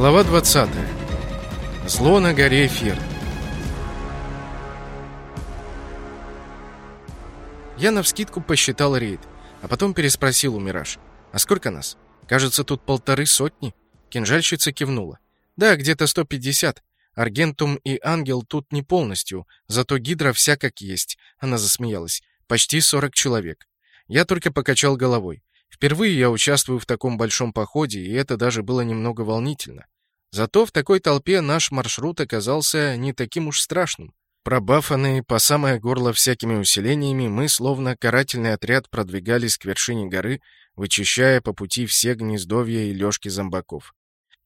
Глава 20. Зло на горе Эфир. Я навскидку посчитал рейд, а потом переспросил у Мираж. «А сколько нас? Кажется, тут полторы сотни». Кинжальщица кивнула. «Да, где-то 150. Аргентум и Ангел тут не полностью, зато Гидра вся как есть». Она засмеялась. «Почти 40 человек». Я только покачал головой. Впервые я участвую в таком большом походе, и это даже было немного волнительно. Зато в такой толпе наш маршрут оказался не таким уж страшным. Пробафанные по самое горло всякими усилениями, мы, словно карательный отряд, продвигались к вершине горы, вычищая по пути все гнездовья и лёжки зомбаков.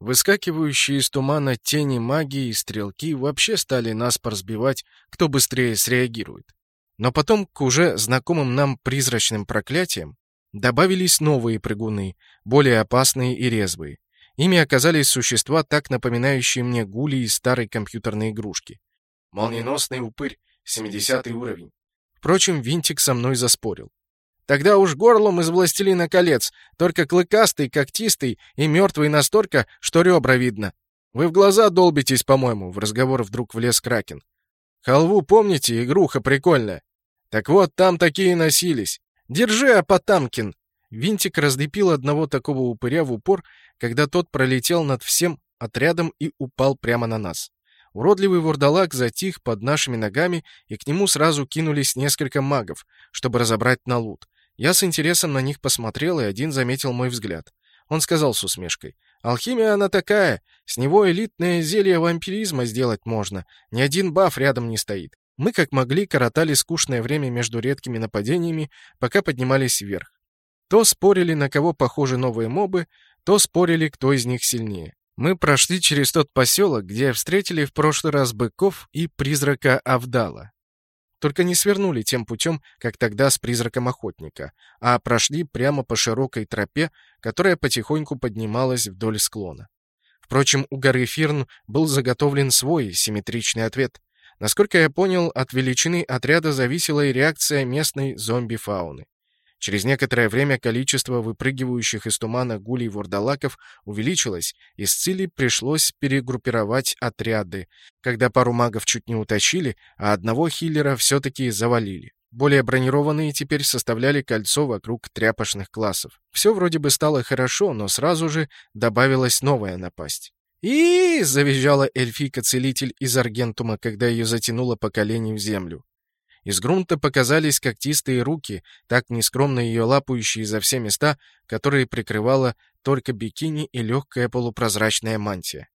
Выскакивающие из тумана тени магии и стрелки вообще стали нас поразбивать, кто быстрее среагирует. Но потом к уже знакомым нам призрачным проклятиям добавились новые прыгуны, более опасные и резвые. Ими оказались существа, так напоминающие мне гули из старой компьютерной игрушки. Молниеносный упырь, 70 уровень. Впрочем, Винтик со мной заспорил. Тогда уж горлом из «Властелина колец», только клыкастый, когтистый и мертвый настолько, что ребра видно. Вы в глаза долбитесь, по-моему, в разговор вдруг влез Кракен. Халву помните, игруха прикольная? Так вот, там такие носились. Держи, Апотамкин!» Винтик раздепил одного такого упыря в упор, когда тот пролетел над всем отрядом и упал прямо на нас. Уродливый вурдалак затих под нашими ногами, и к нему сразу кинулись несколько магов, чтобы разобрать на лут. Я с интересом на них посмотрел, и один заметил мой взгляд. Он сказал с усмешкой. «Алхимия она такая, с него элитное зелье вампиризма сделать можно, ни один баф рядом не стоит». Мы, как могли, коротали скучное время между редкими нападениями, пока поднимались вверх. То спорили, на кого похожи новые мобы, то спорили, кто из них сильнее. Мы прошли через тот поселок, где встретили в прошлый раз быков и призрака Авдала. Только не свернули тем путем, как тогда с призраком охотника, а прошли прямо по широкой тропе, которая потихоньку поднималась вдоль склона. Впрочем, у горы Фирн был заготовлен свой симметричный ответ. Насколько я понял, от величины отряда зависела и реакция местной зомби-фауны. Через некоторое время количество выпрыгивающих из тумана гулей-вурдалаков увеличилось, и Сцилли пришлось перегруппировать отряды, когда пару магов чуть не утащили, а одного хиллера все-таки завалили. Более бронированные теперь составляли кольцо вокруг тряпочных классов. Все вроде бы стало хорошо, но сразу же добавилась новая напасть. И завизжала эльфийка-целитель из Аргентума, когда ее затянуло по колени в землю. Из грунта показались когтистые руки, так нескромно ее лапающие за все места, которые прикрывала только бикини и легкая полупрозрачная мантия.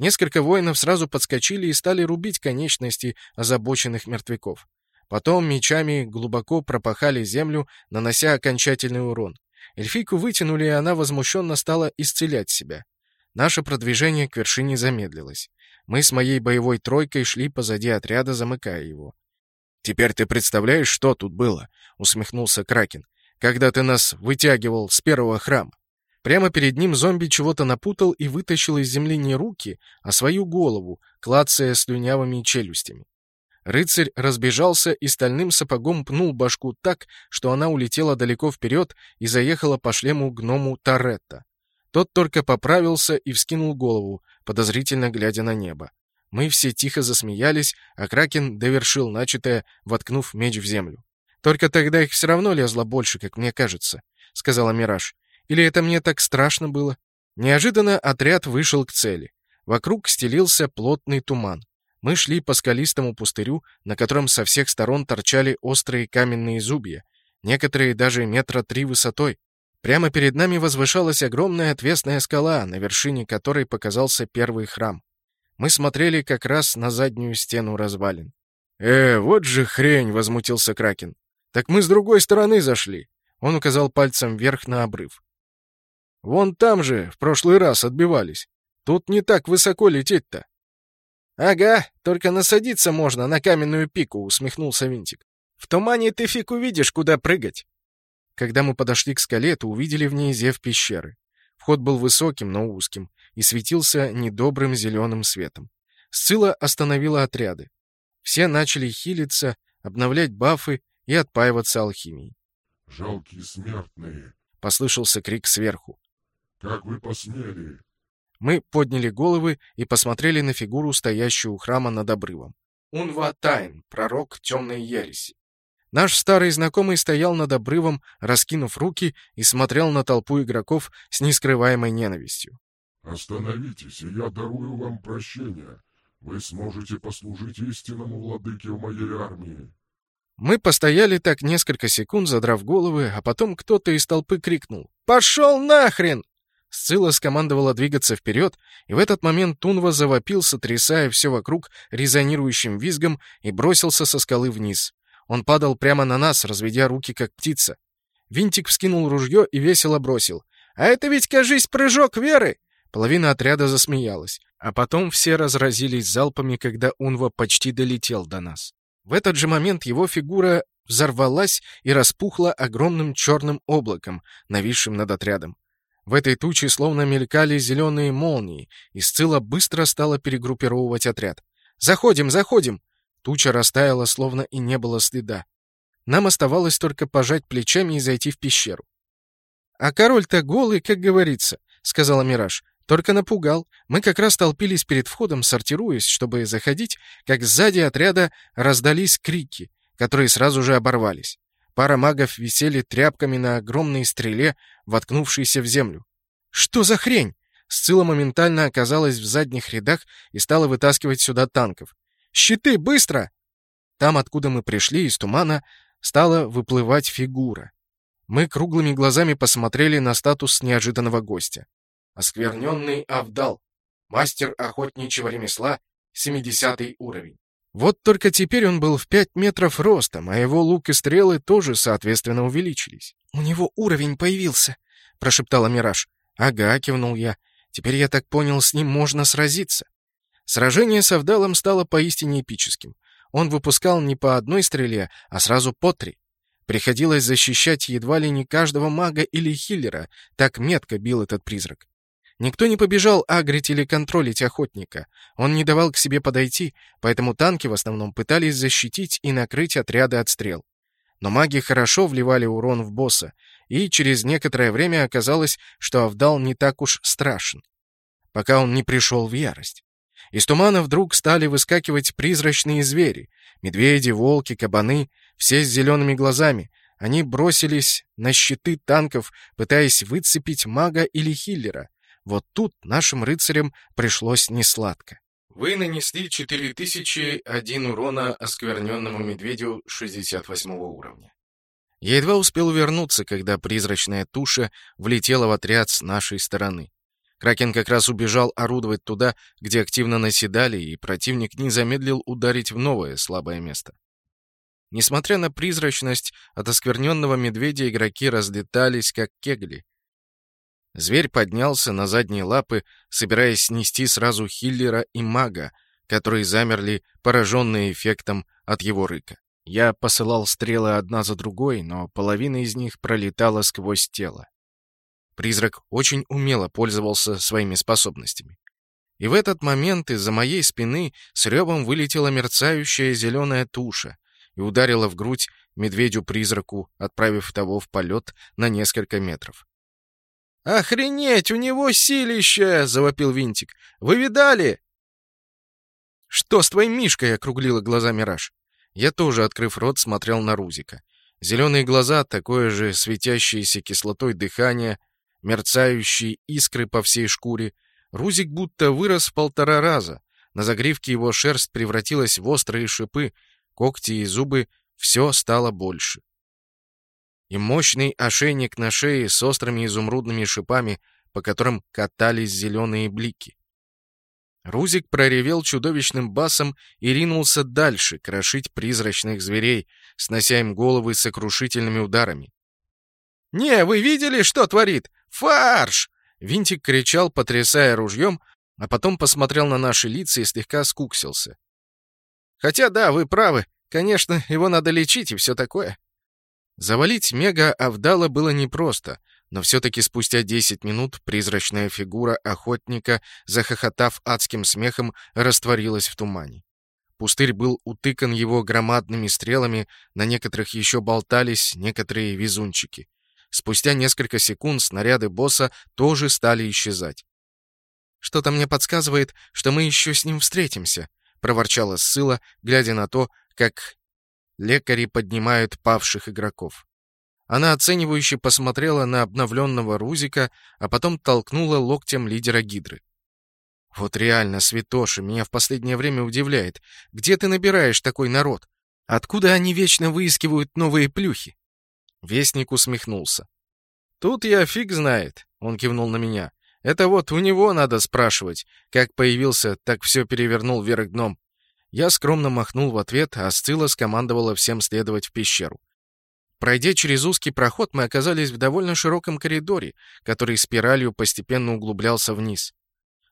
Несколько воинов сразу подскочили и стали рубить конечности озабоченных мертвяков. Потом мечами глубоко пропахали землю, нанося окончательный урон. Эльфийку вытянули, и она возмущенно стала исцелять себя. Наше продвижение к вершине замедлилось. Мы с моей боевой тройкой шли позади отряда, замыкая его. «Теперь ты представляешь, что тут было?» — усмехнулся Кракен. «Когда ты нас вытягивал с первого храма». Прямо перед ним зомби чего-то напутал и вытащил из земли не руки, а свою голову, клацая слюнявыми челюстями. Рыцарь разбежался и стальным сапогом пнул башку так, что она улетела далеко вперед и заехала по шлему гному Торетто. Тот только поправился и вскинул голову, подозрительно глядя на небо. Мы все тихо засмеялись, а Кракен довершил начатое, воткнув меч в землю. «Только тогда их все равно лезло больше, как мне кажется», — сказала Мираж. «Или это мне так страшно было?» Неожиданно отряд вышел к цели. Вокруг стелился плотный туман. Мы шли по скалистому пустырю, на котором со всех сторон торчали острые каменные зубья, некоторые даже метра три высотой. Прямо перед нами возвышалась огромная отвесная скала, на вершине которой показался первый храм. Мы смотрели как раз на заднюю стену развалин. «Э, вот же хрень!» — возмутился Кракен. «Так мы с другой стороны зашли!» Он указал пальцем вверх на обрыв. «Вон там же, в прошлый раз отбивались. Тут не так высоко лететь-то». «Ага, только насадиться можно на каменную пику», — усмехнулся Винтик. «В тумане ты фиг увидишь, куда прыгать». Когда мы подошли к скале, то увидели в ней зев пещеры. Вход был высоким, но узким, и светился недобрым зеленым светом. Сцилла остановила отряды. Все начали хилиться, обновлять бафы и отпаиваться алхимией. «Жалкие смертные!» — послышался крик сверху. «Как вы посмели?» Мы подняли головы и посмотрели на фигуру, стоящую у храма над обрывом. Унва Тайн, пророк темной ереси. Наш старый знакомый стоял над обрывом, раскинув руки, и смотрел на толпу игроков с нескрываемой ненавистью. «Остановитесь, и я дарую вам прощение. Вы сможете послужить истинному владыке в моей армии». Мы постояли так несколько секунд, задрав головы, а потом кто-то из толпы крикнул «Пошел нахрен!» Сцилла скомандовала двигаться вперед, и в этот момент Тунва завопил, сотрясая все вокруг резонирующим визгом, и бросился со скалы вниз. Он падал прямо на нас, разведя руки, как птица. Винтик вскинул ружье и весело бросил. «А это ведь, кажись, прыжок веры!» Половина отряда засмеялась, а потом все разразились залпами, когда Унва почти долетел до нас. В этот же момент его фигура взорвалась и распухла огромным черным облаком, нависшим над отрядом. В этой туче словно мелькали зеленые молнии, и Сцилла быстро стала перегруппировывать отряд. «Заходим, заходим!» Туча растаяла, словно и не было следа. Нам оставалось только пожать плечами и зайти в пещеру. «А король-то голый, как говорится», — сказала Мираж. «Только напугал. Мы как раз толпились перед входом, сортируясь, чтобы заходить, как сзади отряда раздались крики, которые сразу же оборвались. Пара магов висели тряпками на огромной стреле, воткнувшейся в землю. «Что за хрень?» Сцилла моментально оказалась в задних рядах и стала вытаскивать сюда танков. Щиты, быстро!» Там, откуда мы пришли, из тумана, стала выплывать фигура. Мы круглыми глазами посмотрели на статус неожиданного гостя. Оскверненный Авдал. Мастер охотничьего ремесла, 70 уровень. Вот только теперь он был в 5 метров ростом, а его лук и стрелы тоже, соответственно, увеличились. «У него уровень появился», — прошептала Мираж. «Ага», — кивнул я. «Теперь я так понял, с ним можно сразиться». Сражение с Авдалом стало поистине эпическим. Он выпускал не по одной стреле, а сразу по три. Приходилось защищать едва ли не каждого мага или хиллера, так метко бил этот призрак. Никто не побежал агрить или контролить охотника. Он не давал к себе подойти, поэтому танки в основном пытались защитить и накрыть отряды от стрел. Но маги хорошо вливали урон в босса, и через некоторое время оказалось, что Авдал не так уж страшен, пока он не пришел в ярость. Из тумана вдруг стали выскакивать призрачные звери. Медведи, волки, кабаны, все с зелеными глазами. Они бросились на щиты танков, пытаясь выцепить мага или хиллера. Вот тут нашим рыцарям пришлось несладко. Вы нанесли 4001 урона оскверненному медведю 68 уровня. Я едва успел вернуться, когда призрачная туша влетела в отряд с нашей стороны. Кракен как раз убежал орудовать туда, где активно наседали, и противник не замедлил ударить в новое слабое место. Несмотря на призрачность, от оскверненного медведя игроки разлетались, как кегли. Зверь поднялся на задние лапы, собираясь снести сразу хиллера и мага, которые замерли, пораженные эффектом от его рыка. Я посылал стрелы одна за другой, но половина из них пролетала сквозь тело. Призрак очень умело пользовался своими способностями. И в этот момент из-за моей спины с ревом вылетела мерцающая зеленая туша и ударила в грудь медведю-призраку, отправив того в полет на несколько метров. «Охренеть, у него силище!» — завопил Винтик. «Вы видали?» «Что с твоим Мишкой?» — округлила глаза Мираж. Я тоже, открыв рот, смотрел на Рузика. Зеленые глаза, такое же светящееся кислотой дыхание — мерцающие искры по всей шкуре. Рузик будто вырос в полтора раза. На загривке его шерсть превратилась в острые шипы, когти и зубы, все стало больше. И мощный ошейник на шее с острыми изумрудными шипами, по которым катались зеленые блики. Рузик проревел чудовищным басом и ринулся дальше, крошить призрачных зверей, снося им головы сокрушительными ударами. «Не, вы видели, что творит? Фарш!» Винтик кричал, потрясая ружьем, а потом посмотрел на наши лица и слегка скуксился. «Хотя да, вы правы. Конечно, его надо лечить и все такое». Завалить Мега Авдала было непросто, но все-таки спустя 10 минут призрачная фигура охотника, захохотав адским смехом, растворилась в тумане. Пустырь был утыкан его громадными стрелами, на некоторых еще болтались некоторые везунчики. Спустя несколько секунд снаряды босса тоже стали исчезать. «Что-то мне подсказывает, что мы еще с ним встретимся», — проворчала Ссыла, глядя на то, как лекари поднимают павших игроков. Она оценивающе посмотрела на обновленного Рузика, а потом толкнула локтем лидера Гидры. «Вот реально, святоши, меня в последнее время удивляет. Где ты набираешь такой народ? Откуда они вечно выискивают новые плюхи?» Вестник усмехнулся. «Тут я фиг знает», — он кивнул на меня. «Это вот у него надо спрашивать. Как появился, так все перевернул вверх дном». Я скромно махнул в ответ, а Сцилла скомандовала всем следовать в пещеру. Пройдя через узкий проход, мы оказались в довольно широком коридоре, который спиралью постепенно углублялся вниз.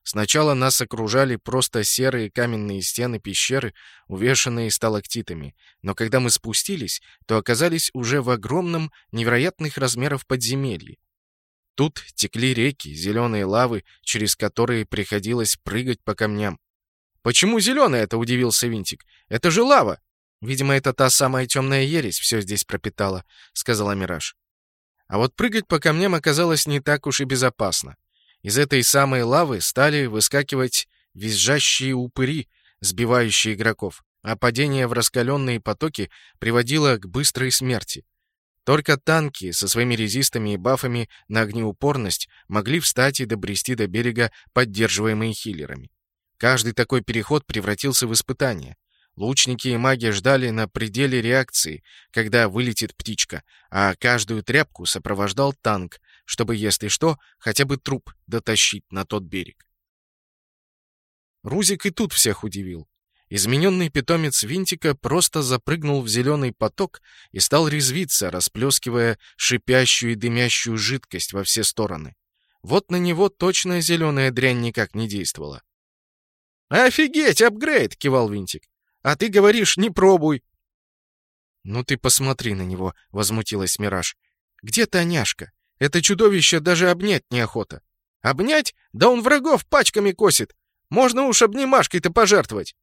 Сначала нас окружали просто серые каменные стены пещеры, увешанные сталактитами, но когда мы спустились, то оказались уже в огромном, невероятных размеров подземелье. Тут текли реки, зеленые лавы, через которые приходилось прыгать по камням. «Почему зеленая?» — это удивился Винтик. «Это же лава!» «Видимо, это та самая темная ересь все здесь пропитала», — сказала Мираж. А вот прыгать по камням оказалось не так уж и безопасно. Из этой самой лавы стали выскакивать визжащие упыри, сбивающие игроков, а падение в раскаленные потоки приводило к быстрой смерти. Только танки со своими резистами и бафами на огнеупорность могли встать и добрести до берега, поддерживаемые хиллерами. Каждый такой переход превратился в испытание. Лучники и маги ждали на пределе реакции, когда вылетит птичка, а каждую тряпку сопровождал танк, чтобы, если что, хотя бы труп дотащить на тот берег. Рузик и тут всех удивил. Измененный питомец Винтика просто запрыгнул в зеленый поток и стал резвиться, расплескивая шипящую и дымящую жидкость во все стороны. Вот на него точно зеленая дрянь никак не действовала. «Офигеть, апгрейд!» — кивал Винтик. А ты говоришь, не пробуй!» «Ну ты посмотри на него!» — возмутилась Мираж. «Где Таняшка? Это чудовище даже обнять неохота!» «Обнять? Да он врагов пачками косит! Можно уж обнимашкой-то пожертвовать!»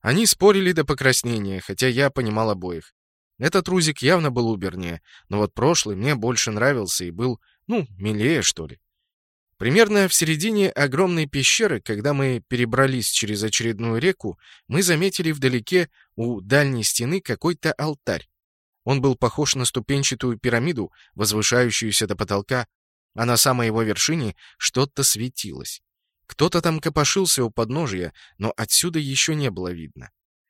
Они спорили до покраснения, хотя я понимал обоих. Этот Рузик явно был убернее, но вот прошлый мне больше нравился и был, ну, милее, что ли. Примерно в середине огромной пещеры, когда мы перебрались через очередную реку, мы заметили вдалеке у дальней стены какой-то алтарь. Он был похож на ступенчатую пирамиду, возвышающуюся до потолка, а на самой его вершине что-то светилось. Кто-то там копошился у подножия, но отсюда еще не было видно.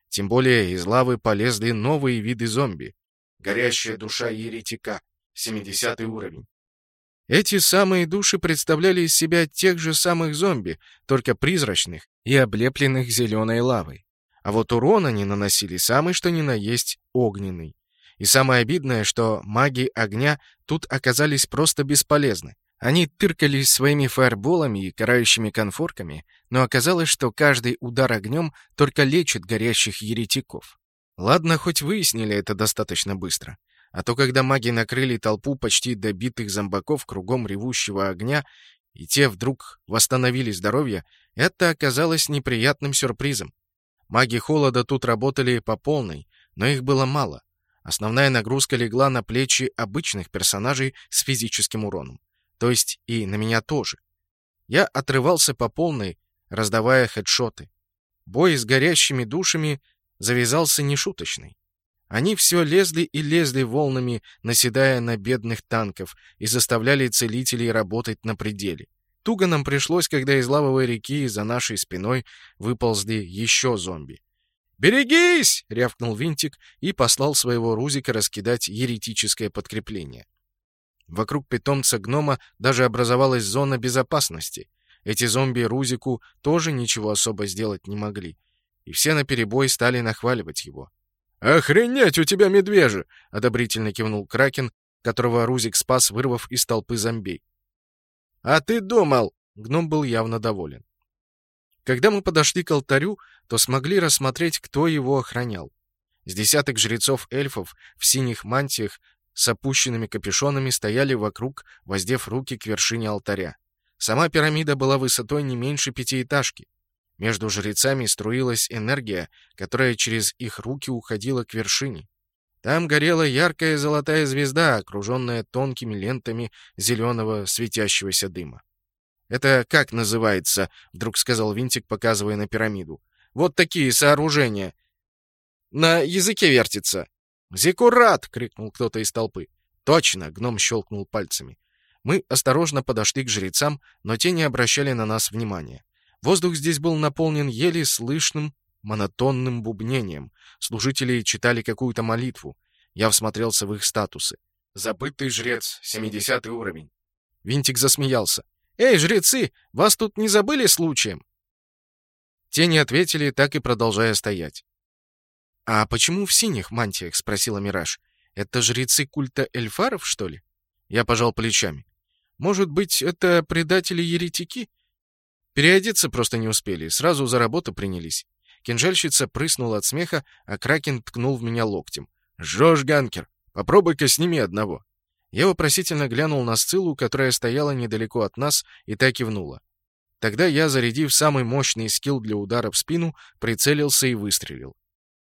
Тем более из лавы полезли новые виды зомби. Горящая душа еретика, 70 уровень. Эти самые души представляли из себя тех же самых зомби, только призрачных и облепленных зеленой лавой. А вот урон они наносили самый что ни на есть огненный. И самое обидное, что маги огня тут оказались просто бесполезны. Они тыркались своими фаерболами и карающими конфорками, но оказалось, что каждый удар огнем только лечит горящих еретиков. Ладно, хоть выяснили это достаточно быстро. А то, когда маги накрыли толпу почти добитых зомбаков кругом ревущего огня, и те вдруг восстановили здоровье, это оказалось неприятным сюрпризом. Маги холода тут работали по полной, но их было мало. Основная нагрузка легла на плечи обычных персонажей с физическим уроном. То есть и на меня тоже. Я отрывался по полной, раздавая хедшоты. Бой с горящими душами завязался нешуточный. Они все лезли и лезли волнами, наседая на бедных танков, и заставляли целителей работать на пределе. Туго нам пришлось, когда из лавовой реки за нашей спиной выползли еще зомби. «Берегись!» — рявкнул Винтик и послал своего Рузика раскидать еретическое подкрепление. Вокруг питомца гнома даже образовалась зона безопасности. Эти зомби Рузику тоже ничего особо сделать не могли. И все наперебой стали нахваливать его. «Охренеть у тебя, медвежий!» — одобрительно кивнул Кракен, которого Рузик спас, вырвав из толпы зомбей. «А ты думал!» — гном был явно доволен. Когда мы подошли к алтарю, то смогли рассмотреть, кто его охранял. С десяток жрецов-эльфов в синих мантиях с опущенными капюшонами стояли вокруг, воздев руки к вершине алтаря. Сама пирамида была высотой не меньше пятиэтажки. Между жрецами струилась энергия, которая через их руки уходила к вершине. Там горела яркая золотая звезда, окруженная тонкими лентами зеленого светящегося дыма. «Это как называется?» — вдруг сказал Винтик, показывая на пирамиду. «Вот такие сооружения. На языке вертится». «Зиккурат!» — крикнул кто-то из толпы. «Точно!» — гном щелкнул пальцами. Мы осторожно подошли к жрецам, но те не обращали на нас внимания. Воздух здесь был наполнен еле слышным, монотонным бубнением. Служители читали какую-то молитву. Я всмотрелся в их статусы. «Забытый жрец, 70 уровень». Винтик засмеялся. «Эй, жрецы, вас тут не забыли случаем?» Те не ответили, так и продолжая стоять. «А почему в синих мантиях?» — спросила Мираж. «Это жрецы культа эльфаров, что ли?» Я пожал плечами. «Может быть, это предатели-еретики?» Переодеться просто не успели, сразу за работу принялись. Кинжальщица прыснула от смеха, а Кракен ткнул в меня локтем. «Жжешь, Ганкер! Попробуй-ка сними одного!» Я вопросительно глянул на Сциллу, которая стояла недалеко от нас, и так кивнула. Тогда я, зарядив самый мощный скилл для удара в спину, прицелился и выстрелил.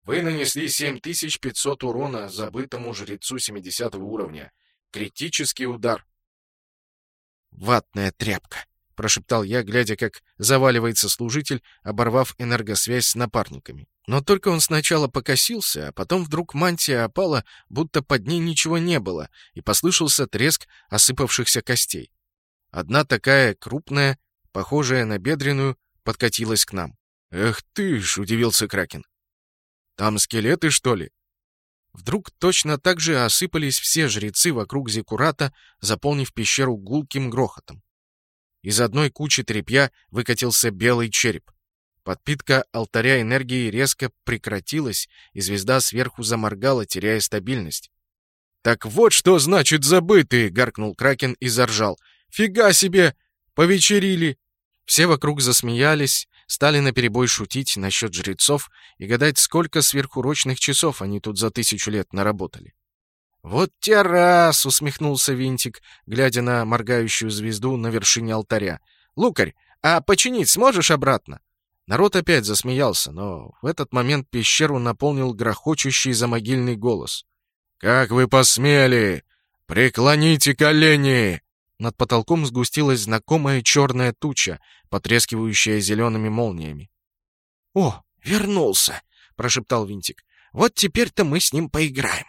Вы нанесли 7500 урона забытому жрецу 70 уровня. Критический удар. «Ватная тряпка», — прошептал я, глядя, как заваливается служитель, оборвав энергосвязь с напарниками. Но только он сначала покосился, а потом вдруг мантия опала, будто под ней ничего не было, и послышался треск осыпавшихся костей. Одна такая крупная, похожая на бедренную, подкатилась к нам. «Эх ты ж!» — удивился Кракен. «Там скелеты, что ли?» Вдруг точно так же осыпались все жрецы вокруг Зекурата, заполнив пещеру гулким грохотом. Из одной кучи тряпья выкатился белый череп. Подпитка алтаря энергии резко прекратилась, и звезда сверху заморгала, теряя стабильность. «Так вот что значит забытые!» — гаркнул Кракен и заржал. «Фига себе! Повечерили!» Все вокруг засмеялись, стали наперебой шутить насчет жрецов и гадать, сколько сверхурочных часов они тут за тысячу лет наработали. «Вот те раз!» — усмехнулся Винтик, глядя на моргающую звезду на вершине алтаря. «Лукарь, а починить сможешь обратно?» Народ опять засмеялся, но в этот момент пещеру наполнил грохочущий замогильный голос. «Как вы посмели! Преклоните колени!» Над потолком сгустилась знакомая черная туча, потрескивающая зелеными молниями. «О, вернулся!» — прошептал Винтик. «Вот теперь-то мы с ним поиграем!»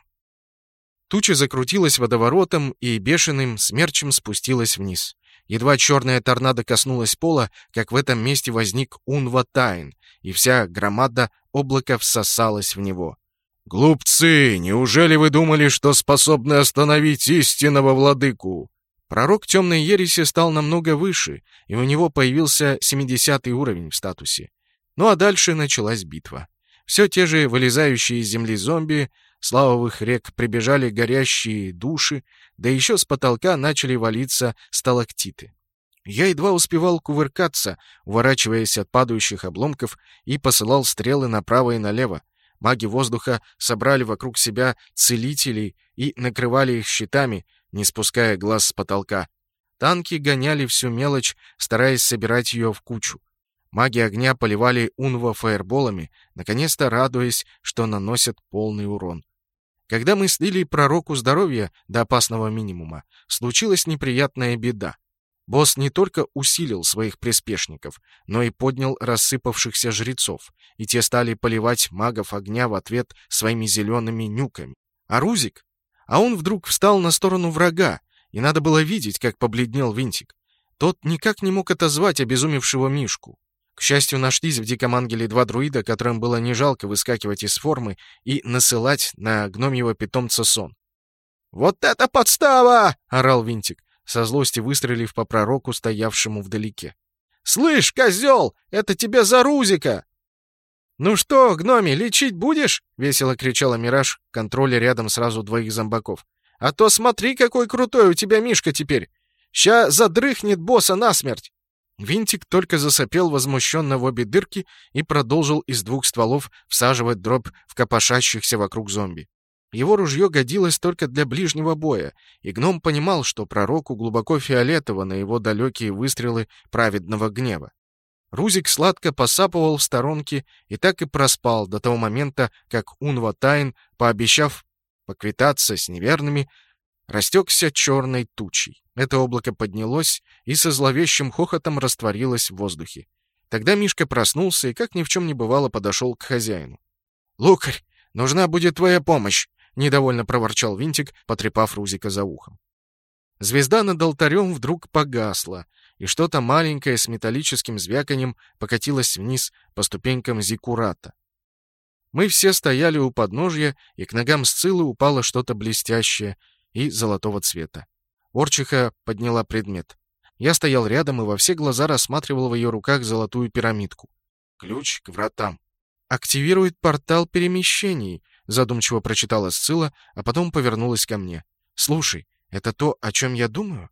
Туча закрутилась водоворотом и бешеным смерчем спустилась вниз. Едва черная торнадо коснулась пола, как в этом месте возник Унватайн, и вся громада облака всосалась в него. «Глупцы! Неужели вы думали, что способны остановить истинного владыку?» Пророк темной ереси стал намного выше, и у него появился 70 уровень в статусе. Ну а дальше началась битва. Все те же вылезающие из земли зомби, с лавовых рек прибежали горящие души, да еще с потолка начали валиться сталактиты. Я едва успевал кувыркаться, уворачиваясь от падающих обломков, и посылал стрелы направо и налево. Маги воздуха собрали вокруг себя целителей и накрывали их щитами, не спуская глаз с потолка. Танки гоняли всю мелочь, стараясь собирать ее в кучу. Маги огня поливали Унва фаерболами, наконец-то радуясь, что наносят полный урон. Когда мы слили пророку здоровья до опасного минимума, случилась неприятная беда. Босс не только усилил своих приспешников, но и поднял рассыпавшихся жрецов, и те стали поливать магов огня в ответ своими зелеными нюками. А Рузик? А он вдруг встал на сторону врага, и надо было видеть, как побледнел Винтик. Тот никак не мог отозвать обезумевшего Мишку. К счастью, нашлись в Диком Ангеле два друида, которым было не жалко выскакивать из формы и насылать на гномьего питомца сон. «Вот это подстава!» — орал Винтик, со злости выстрелив по пророку, стоявшему вдалеке. «Слышь, козел, это тебе за Рузика!» «Ну что, гноми, лечить будешь?» — весело кричала Мираж, контроле рядом сразу двоих зомбаков. «А то смотри, какой крутой у тебя Мишка теперь! Ща задрыхнет босса насмерть!» Винтик только засопел возмущенно в обе дырки и продолжил из двух стволов всаживать дробь в копошащихся вокруг зомби. Его ружье годилось только для ближнего боя, и гном понимал, что пророку глубоко фиолетово на его далекие выстрелы праведного гнева. Рузик сладко посапывал в сторонке и так и проспал до того момента, как Унва Тайн, пообещав поквитаться с неверными, растекся черной тучей. Это облако поднялось и со зловещим хохотом растворилось в воздухе. Тогда Мишка проснулся и, как ни в чем не бывало, подошел к хозяину. «Лукарь, нужна будет твоя помощь!» — недовольно проворчал Винтик, потрепав Рузика за ухом. Звезда над алтарем вдруг погасла, и что-то маленькое с металлическим звяканем покатилось вниз по ступенькам зиккурата. Мы все стояли у подножья, и к ногам Сциллы упало что-то блестящее и золотого цвета. Орчиха подняла предмет. Я стоял рядом и во все глаза рассматривал в ее руках золотую пирамидку. Ключ к вратам. «Активирует портал перемещений», — задумчиво прочитала Сцилла, а потом повернулась ко мне. «Слушай, это то, о чем я думаю?»